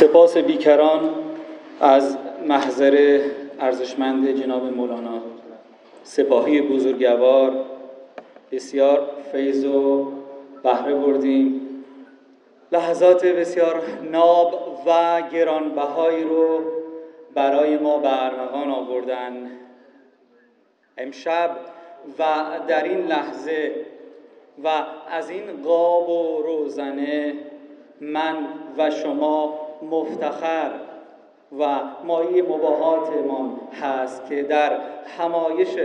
سپاس بیکران از محضر ارزشمند جناب مولانا. سپاهی بزرگوار بسیار فیض و بهره بردیم. لحظات بسیار ناب و گرانبهایی رو برای ما به ارمغان آوردن. امشب و در این لحظه و از این قاب و روزنه من و شما مفتخر و مایی مباهاتمان هست که در همایش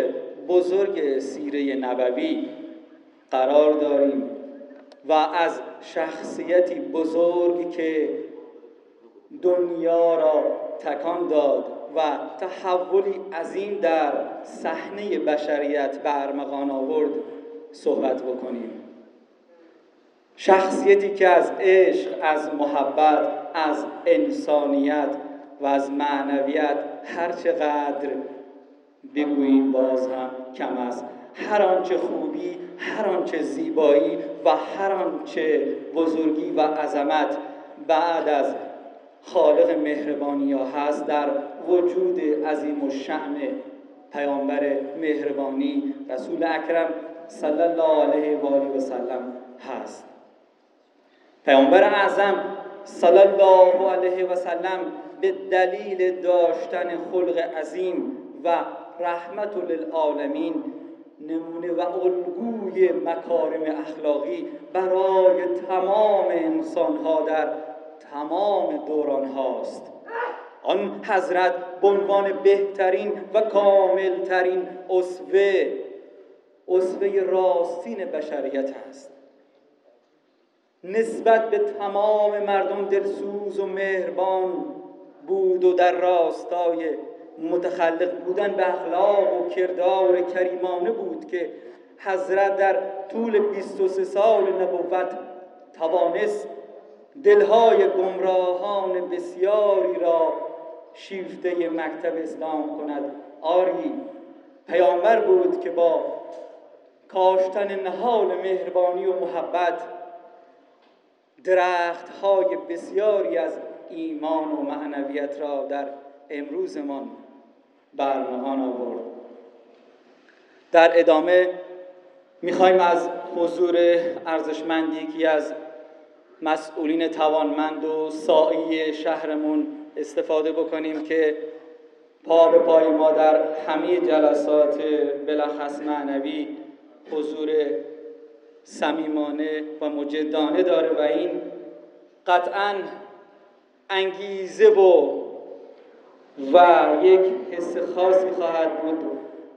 بزرگ سیره نبوی قرار داریم و از شخصیتی بزرگ که دنیا را تکان داد و تحولی عظیم در صحنه بشریت به ارمغان آورد صحبت بکنیم. شخصیتی که از عشق از محبت از انسانیت و از معنویت هر چقدر بگوییم باز هم کم است. هر آنچه خوبی هر آنچه زیبایی و هر آنچه بزرگی و عظمت بعد از خالق مهربانی ها هست در وجود عظیم و شعن پیامبر مهربانی رسول اکرم صلی الله علیه و آله و سلم هست. پیامبر اعظم صلی الله علیه و سلم به دلیل داشتن خلق عظیم و رحمت للعالمین نمونه و الگوی مکارم اخلاقی برای تمام انسانها در تمام دوران هاست آن حضرت به بهترین و کاملترین اسوه اسوه راستین بشریت است. نسبت به تمام مردم دلسوز و مهربان بود و در راستای متخلق بودن به اخلاق و کردار کریمانه بود که حضرت در طول 23 سال نبوت توانست دلهای گمراهان بسیاری را شیفته مکتب اسلام کند. آری پیامبر بود که با کاشتن نهال مهربانی و محبت درخت های بسیاری از ایمان و معنویت را در امروزمان برنهان آورد. در ادامه می‌خوایم از حضور ارزشمند یکی از مسئولین توانمند و سایی شهرمون استفاده بکنیم که پا به پای ما در همه جلسات بلخص معنوی حضور صمیمانه و مجدانه داره و این قطعا انگیزه و و یک حس خاصی خواهد بود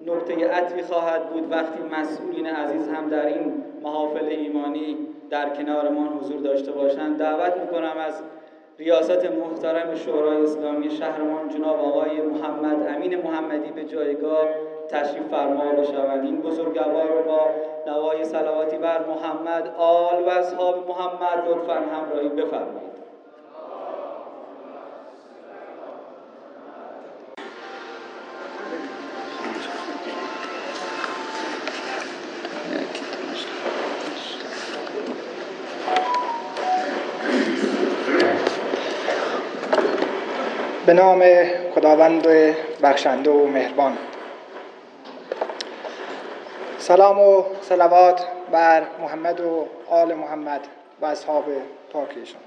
نقطه عطفی خواهد بود. وقتی مسئولین عزیز هم در این محافل ایمانی در کنارمان حضور داشته باشند دعوت می‌کنم از ریاست محترم شورای اسلامی شهرمان جناب آقای محمد امین محمدی به جایگاه تشریف فرما بشوند. این بزرگوار رو با نوای سلواتی بر محمد آل و اصحاب محمد لطفا همراهی بفرمایید. به نام خداوند بخشنده و مهربان. سلام و صلوات بر محمد و آل محمد و اصحاب پاکیشان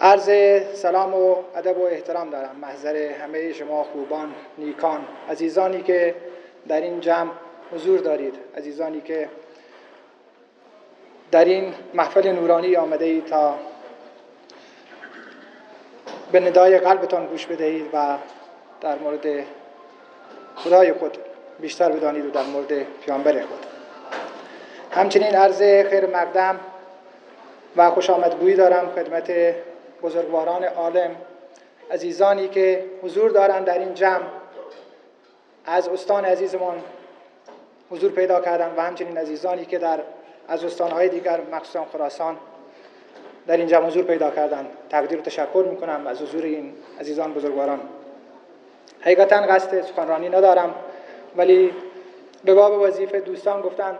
عرض سلام و ادب و احترام دارم محضر همه شما خوبان نیکان عزیزانی که در این جمع حضور دارید عزیزانی که در این محفل نورانی آمده اید تا به ندای قلبتان گوش بدهید و در مورد خدای خود بیشتر بدانید و در مورد پیامبر خود. همچنین عرض خیر مقدم و خوش آمدگویی دارم خدمت بزرگواران عالم عزیزانی که حضور دارند در این جمع. از استان عزیزمان حضور پیدا کردن و همچنین عزیزانی که در از استانهای دیگر مخصوصا خراسان در اینجا حضور پیدا کردن تقدیر و تشکر می‌کنم از حضور این عزیزان بزرگواران. حقیقتا قصد سخنرانی ندارم ولی به باب وظیفه دوستان گفتن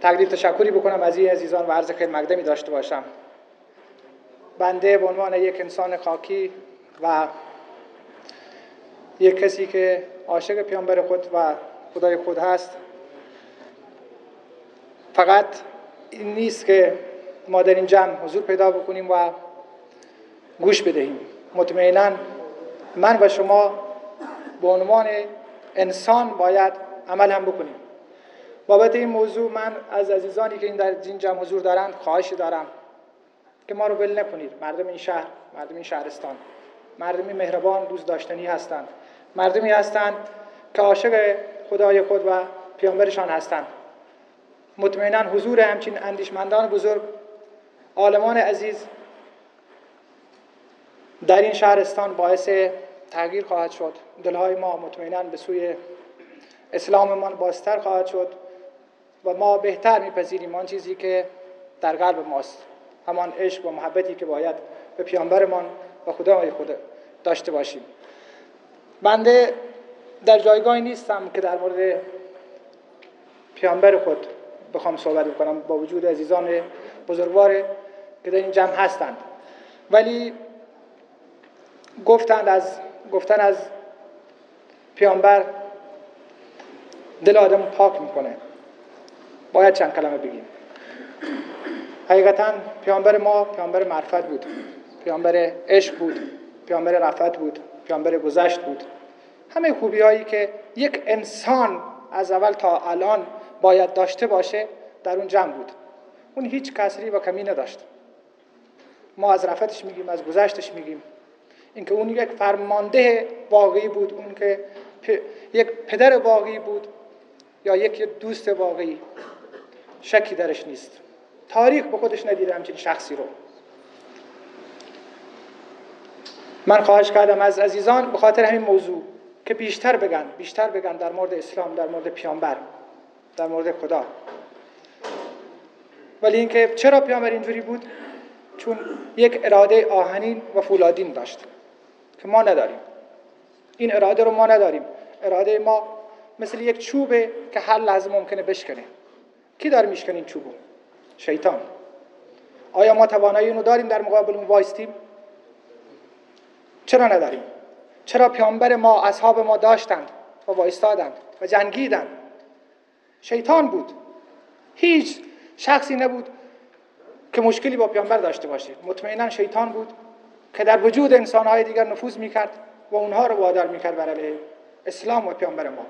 تقدیر تشکری بکنم از این عزیزان و عرض خیر مقدمی داشته باشم. بنده به عنوان یک انسان خاکی و یک کسی که عاشق پیامبر خود و خدای خود هست فقط این نیست که ما در این جمع حضور پیدا بکنیم و گوش بدهیم. مطمئنا من و شما به عنوان انسان باید عمل هم بکنیم. بابت این موضوع من از عزیزانی که این در این جمع حضور دارند خواهش دارم که ما رو ول نکنید. مردم این شهر مردم این شهرستان مردمی مهربان دوست داشتنی هستند. مردمی هستند که عاشق خدای خود و پیامبرشان هستند. مطمئنا حضور همچین اندیشمندان بزرگ عالمان عزیز در این شهرستان باعث تغییر خواهد شد. دلهای ما مطمئنا به سوی اسلاممان بازتر خواهد شد و ما بهتر میپذیریم آن چیزی که در قلب ماست همان عشق و محبتی که باید به پیامبرمان و خدای خود داشته باشیم. بنده در جایگاهی نیستم که در مورد پیامبر خود بخوام صحبت بکنم. با وجود عزیزان بزرگوار که در این جمع هستند. ولی گفتند از گفتن از پیامبر دل آدم پاک می‌کنه. باید چند کلمه بگیم. حقیقتا پیامبر ما پیامبر معرفت بود. پیامبر عشق بود. پیامبر رفت بود. پیامبر گذشت بود. همه خوبی هایی که یک انسان از اول تا الان باید داشته باشه در اون جمع بود. اون هیچ کسری و کمی نداشت. ما از رفتش میگیم از گذشتش میگیم. اینکه اون یک فرمانده واقعی بود اون که یک پدر واقعی بود یا یک دوست واقعی شکی درش نیست. تاریخ به خودش ندیده همچین شخصی رو. من خواهش کردم از عزیزان به خاطر همین موضوع که بیشتر بگن بیشتر بگن در مورد اسلام در مورد پیامبر در مورد خدا. ولی اینکه چرا پیامبر اینجوری بود؟ چون یک اراده آهنین و فولادین داشت که ما نداریم. این اراده رو ما نداریم. اراده ما مثل یک چوبه که هر لحظه ممکنه بشکنه. کی داره میشکنه این چوبو؟ شیطان. آیا ما توانایی اینو داریم در مقابل اون وایستیم؟ چرا نداریم؟ چرا پیامبر ما اصحاب ما داشتند و وایستادند و جنگیدند؟ شیطان بود. هیچ شخصی نبود که مشکلی با پیامبر داشته باشه مطمئنا شیطان بود که در وجود انسانهای دیگر نفوذ می‌کرد و اونها رو وادار می‌کرد بر علیه اسلام و پیامبر ما.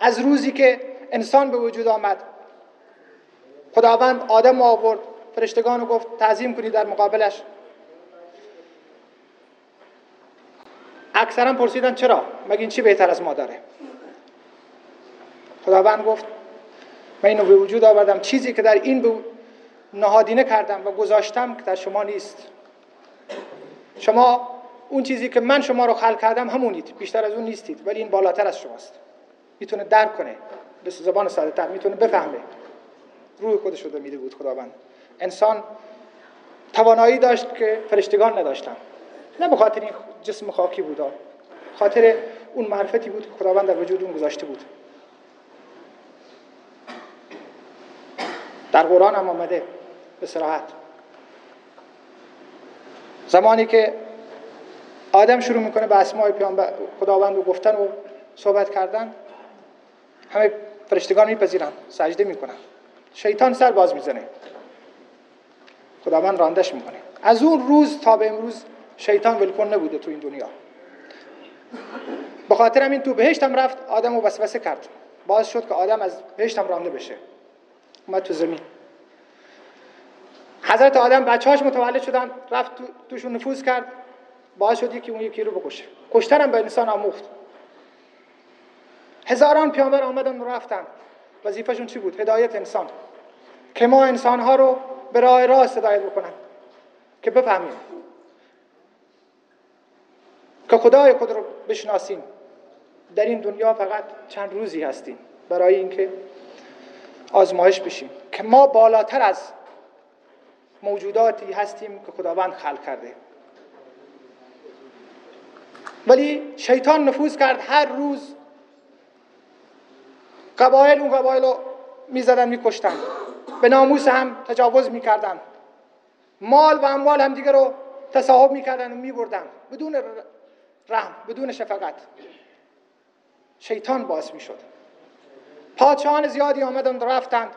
از روزی که انسان به وجود آمد خداوند آدم آورد فرشتگان رو گفت تعظیم کنید در مقابلش. اکثرا پرسیدن چرا؟ مگه این چی بهتر از ما داره؟ خداوند گفت من اینو به وجود آوردم. چیزی که در این نهادینه کردم و گذاشتم که در شما نیست. شما اون چیزی که من شما رو خلق کردم همونید بیشتر از اون نیستید ولی این بالاتر از شماست. می‌تونه درک کنه به زبان ساده تر می‌تونه بفهمه. روح خودش رو میده بود خداوند. انسان توانایی داشت که فرشتگان نداشتن. نه به خاطر این جسم خاکی بود خاطر اون معرفتی بود که خداوند در وجود اون گذاشته بود. در قرآن هم آمده. به صراحت زمانی که آدم شروع می‌کنه به اسماء خداوند رو گفتن و صحبت کردن همه فرشتگان میپذیرن سجده می‌کنن. شیطان سر باز می‌زنه. خداوند راندش می‌کنه. از اون روز تا به امروز شیطان ولکن نبوده تو این دنیا. به خاطر همین تو بهشت هم رفت آدم رو وسوسه کرد. باز شد که آدم از بهشت هم رانده بشه. اومد تو زمین. حضرت آدم بچه هاش متولد شدن رفت تو توشون نفوذ کرد. باعث شد یکی اون یکی رو بکشه. کشتن هم به انسان آموخت. هزاران پیامبر آمدن و رفتن. وظیفهشون چی بود؟ هدایت انسان. که ما انسان ها رو به راه راست هدایت بکنن. که بفهمیم. که خدای خود رو بشناسیم. در این دنیا فقط چند روزی هستیم. برای اینکه آزمایش بشیم. که ما بالاتر از موجوداتی هستیم که خداوند خلق کرده. ولی شیطان نفوذ کرد هر روز قبایل اون قبایل رو می‌زدن میکشتن. به ناموس هم تجاوز می‌کردن. مال و اموال همدیگه رو تصاحب می‌کردن و میبردن. بدون رحم بدون شفقت. شیطان باعث می‌شد. پادشاهان زیادی آمدند رفتند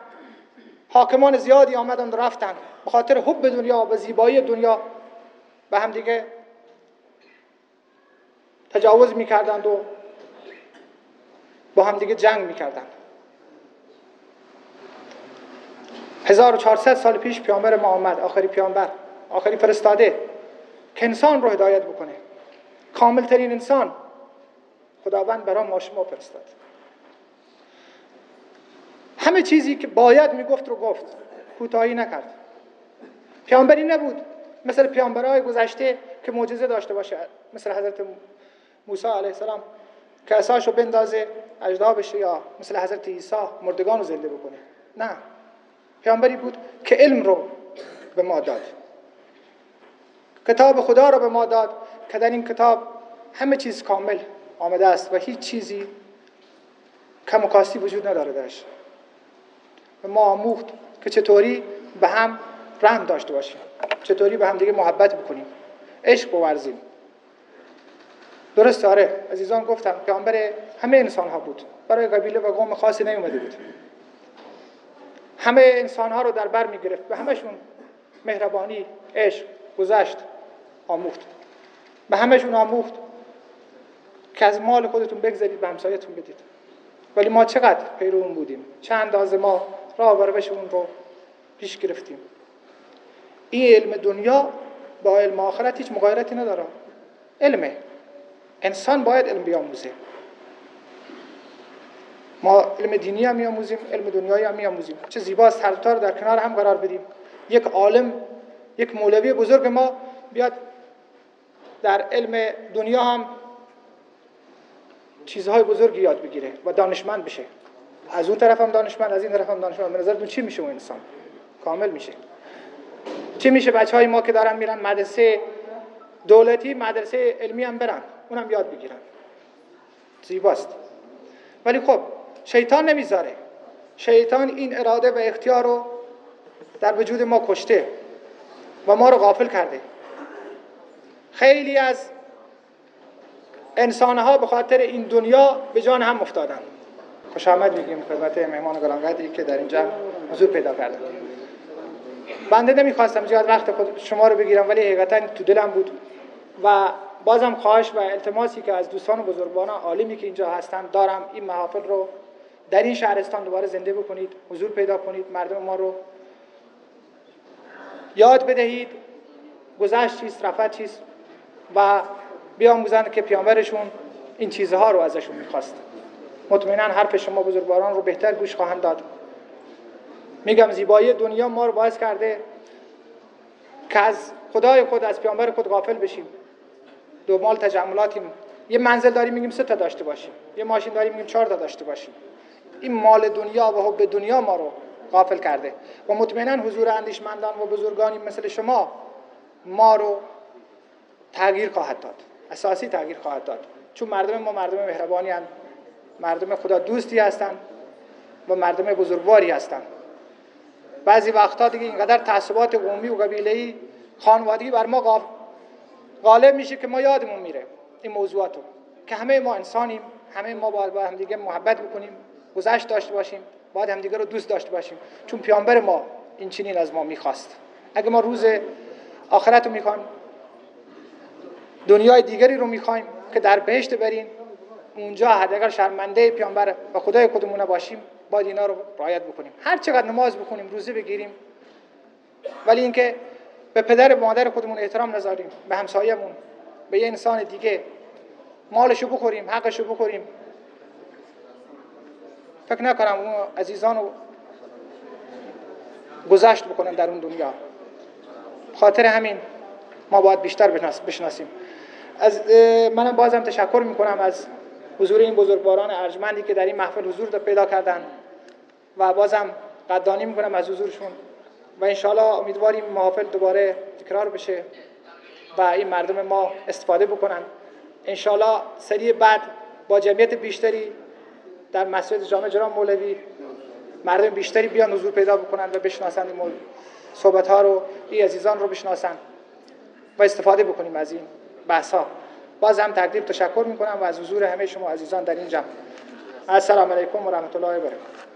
حاکمان زیادی آمدند رفتند. به خاطر حب دنیا و زیبایی دنیا به هم دیگه تجاوز می‌کردند و با هم دیگه جنگ می‌کردند. 1400 سال پیش پیامبر ما آمد آخری پیامبر آخری فرستاده که انسان رو هدایت بکنه. کامل ترین انسان خداوند برای ما شما فرستاد. همه چیزی که باید می‌گفت رو گفت. کوتاهی نکرد. پیامبری نبود. مثل پیامبرهای گذشته که معجزه داشته باشه. مثل حضرت موسی علیه السلام. که اساشو بندازه اجدا بشه یا مثل حضرت عیسی مردگان رو زنده بکنه. نه. پیامبری بود که علم رو به ما داد. کتاب خدا رو به ما داد که در این کتاب همه چیز کامل آمده است و هیچ چیزی کم و کاستی وجود نداره درش. به ما آموخت که چطوری به هم رحم داشته باشیم. چطوری به هم دیگه محبت بکنیم. عشق بورزیم درست آره. عزیزان گفتم پیامبر همه انسان ها بود. برای قبیله و قوم خاصی نیومده بود. همه انسان ها رو در بر می گرفت به همشون مهربانی عشق گذشت آموخت. به همشون آموخت که از مال خودتون بگذارید به همسایتون بدید. ولی ما چقدر پیرو اون بودیم. چند اندازه ما راه بروش اون رو پیش گرفتیم. این علم دنیا با علم آخرت هیچ مغایرتی نداره. علمه انسان باید علم بیاموزه. ما علم دینی هم میاموزیم علم دنیایی هم میاموزیم چه زیباست هر در کنار هم قرار بدیم. یک عالم یک مولوی بزرگ ما بیاد در علم دنیا هم چیزهای بزرگی یاد بگیره و دانشمند بشه. از اون طرف هم دانشمند از این طرف هم دانشمند. به نظرتون چی میشه اون انسان؟ کامل میشه. چی میشه بچه های ما که دارن میرن مدرسه دولتی مدرسه علمی هم برن اونم یاد بگیرن. زیباست. ولی خب شیطان نمی‌ذاره. شیطان این اراده و اختیار رو در وجود ما کشته و ما رو غافل کرده. خیلی از انسانها به خاطر این دنیا به جان هم افتادن. خوش آمد میگیم خدمت مهمان گرانقدری که در اینجا حضور پیدا کردن. بنده نمی‌خواستم زیاد وقت خود شما رو بگیرم ولی حقیقتا تو دلم بود و بازم خواهش و التماسی که از دوستان و بزرگواران عالمی که اینجا هستن دارم این محافل رو در این شهرستان دوباره زنده بکنید حضور پیدا کنید مردم ما رو یاد بدهید. گذشت چیست رفت چیست و بیاموزند که پیامبرشون این چیزها رو ازشون می‌خواست. مطمئنا حرف شما بزرگواران رو بهتر گوش خواهند داد. میگم زیبایی دنیا ما رو باعث کرده که از خدای خود از پیامبر خود غافل بشیم. دو مال تجملاتیم. یه منزل داریم میگیم سه تا داشته باشیم. یه ماشین داریم میگیم چهار تا داشته باشیم. این مال دنیا و حب دنیا ما رو غافل کرده. و مطمئنا حضور اندیشمندان و بزرگانی مثل شما ما رو تغییر خواهد داد. اساسی تغییر خواهد داد. چون مردم ما مردم مهربانی هستند مردم خدا دوستی هستند و مردم بزرگواری هستند بعضی وقتا دیگه اینقدر تعصبات قومی و قبیله‌ای خانوادگی بر ما غالب میشه که ما یادمون میره این موضوعاتو. که همه ما انسانیم همه ما باید با هم دیگه محبت بکنیم گذشت داشته باشیم باید همدیگه رو دوست داشته باشیم. چون پیامبر ما این چنین از ما می‌خواست. اگه ما روز آخرت رو می‌خوایم دنیای دیگری رو می‌خوایم که در بهشت بریم اونجا حداقل شرمنده پیامبر و خدای خودمون باشیم باید اینا رو رعایت بکنیم. هر چقدر نماز بکنیم روزه بگیریم ولی اینکه به پدر و مادر خودمون احترام نذاریم به همسایه‌مون به یه انسان دیگه مالشو بخوریم حقشو بخوریم. فکر نکنم اون عزیزان رو گذشت بکنن در اون دنیا. خاطر همین ما باید بیشتر بشناسیم. از منم بازم تشکر می‌کنم از حضور این بزرگواران ارجمندی که در این محفل حضور پیدا کردن. و بازم قدردانی می‌کنم از حضورشون. و انشالله امیدواریم محافل دوباره تکرار بشه و این مردم ما استفاده بکنن. انشالله سری بعد با جمعیت بیشتری در مسجد جامع جرام مولوی مردم بیشتری بیان حضور پیدا بکنن و بشناسند این صحبت ها رو این عزیزان رو بشناسن و استفاده بکنیم از این بحث ها باز هم تقدیر تشکر می‌کنم و از حضور همه شما عزیزان در این جمع. السلام علیکم و رحمت الله و برکاته.